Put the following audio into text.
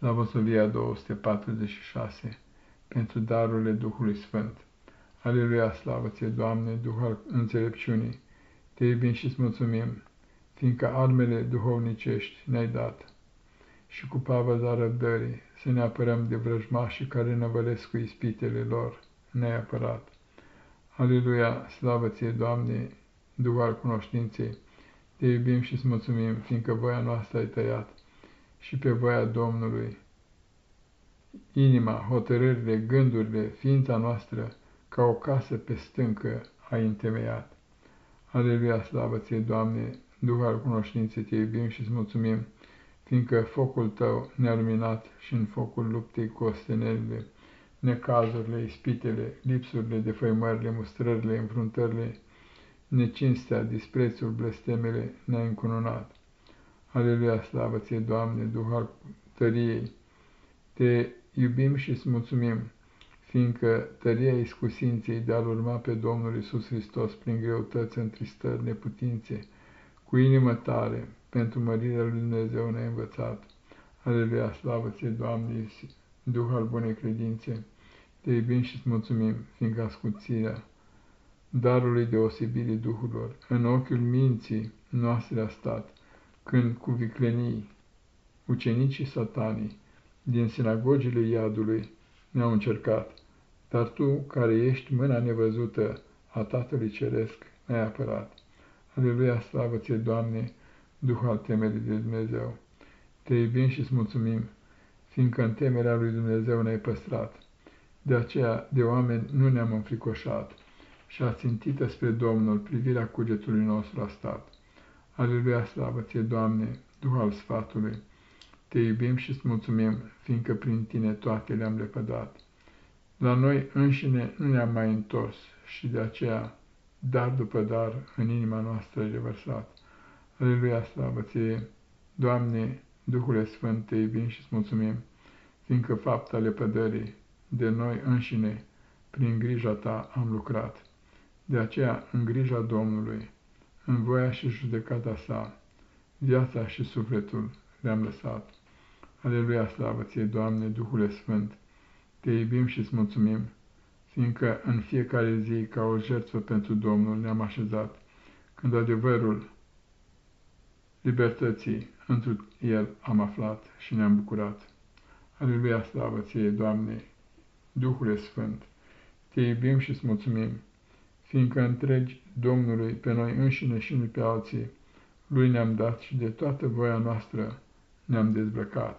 Slavosovia 246 pentru darurile Duhului Sfânt. Aleluia, slavă ție, Doamne, Duh al înțelepciunii, te iubim și îți mulțumim, fiindcă armele duhovnicești ne-ai dat și cu pavăza răbdării să ne apărăm de vrăjmașii care năvălesc cu ispitele lor, ne-ai apărat. Aleluia, slavă ție, Doamne, Duh al cunoștinței, te iubim și îți mulțumim, fiindcă voia noastră ai tăiat și pe voia Domnului. Inima, hotărârile, gândurile, ființa noastră, ca o casă pe stâncă, ai întemeiat. Aleluia, slavă ție, Doamne, Duh al cunoștinței, te iubim și îți mulțumim, fiindcă focul tău ne-a luminat și în focul luptei cu ostenelile, necazurile, ispitele, lipsurile, defăimările, mustrările, înfruntările, necinstea, disprețul, blestemele ne-a încununat. Aleluia, slavă ție, Doamne, Duh al tăriei! Te iubim și îți mulțumim, fiindcă tăria iscusinței de a urma pe Domnul Isus Hristos prin greutăți, întristări, neputințe, cu inimă tare, pentru mărirea lui Dumnezeu ne-a învățat. Aleluia, slavă ție, Doamne, Duh al bunei credințe! Te iubim și îți mulțumim, fiindcă ascuțirea darului deosebirii Duhurilor în ochiul minții noastre a stat, când cu viclenii ucenicii satanii din sinagogile iadului ne-au încercat, dar tu, care ești mâna nevăzută a Tatălui Ceresc, ne-ai apărat. Aleluia, slavă ție, Doamne, Duh al temerii de Dumnezeu! Te iubim și îți mulțumim, fiindcă în temerea lui Dumnezeu ne-ai păstrat. De aceea, de oameni nu ne-am înfricoșat și a țintită spre Domnul privirea cugetului nostru a stat. Aleluia, slavă ție, Doamne, Duh al sfatului! Te iubim și îți mulțumim, fiindcă prin tine toate le-am lepădat. La noi înșine nu ne-am mai întors și de aceea, dar după dar, în inima noastră ai revărsat. Aleluia, slavă ție! Doamne, Duhule Sfânt, te iubim și îți mulțumim, fiindcă fapta lepădării de noi înșine, prin grija ta am lucrat. De aceea, în grija Domnului, în voia și judecata sa, viața și sufletul le-am lăsat. Aleluia, slavă ție, Doamne, Duhule Sfânt, te iubim și îți mulțumim, fiindcă în fiecare zi, ca o jertfă pentru Domnul, ne-am așezat, când adevărul libertății într el am aflat și ne-am bucurat. Aleluia, slavă ție, Doamne, Duhule Sfânt, te iubim și îți mulțumim, fiindcă întregi Domnului pe noi înșine și nu pe alții, Lui ne-am dat și de toată voia noastră ne-am dezbrăcat.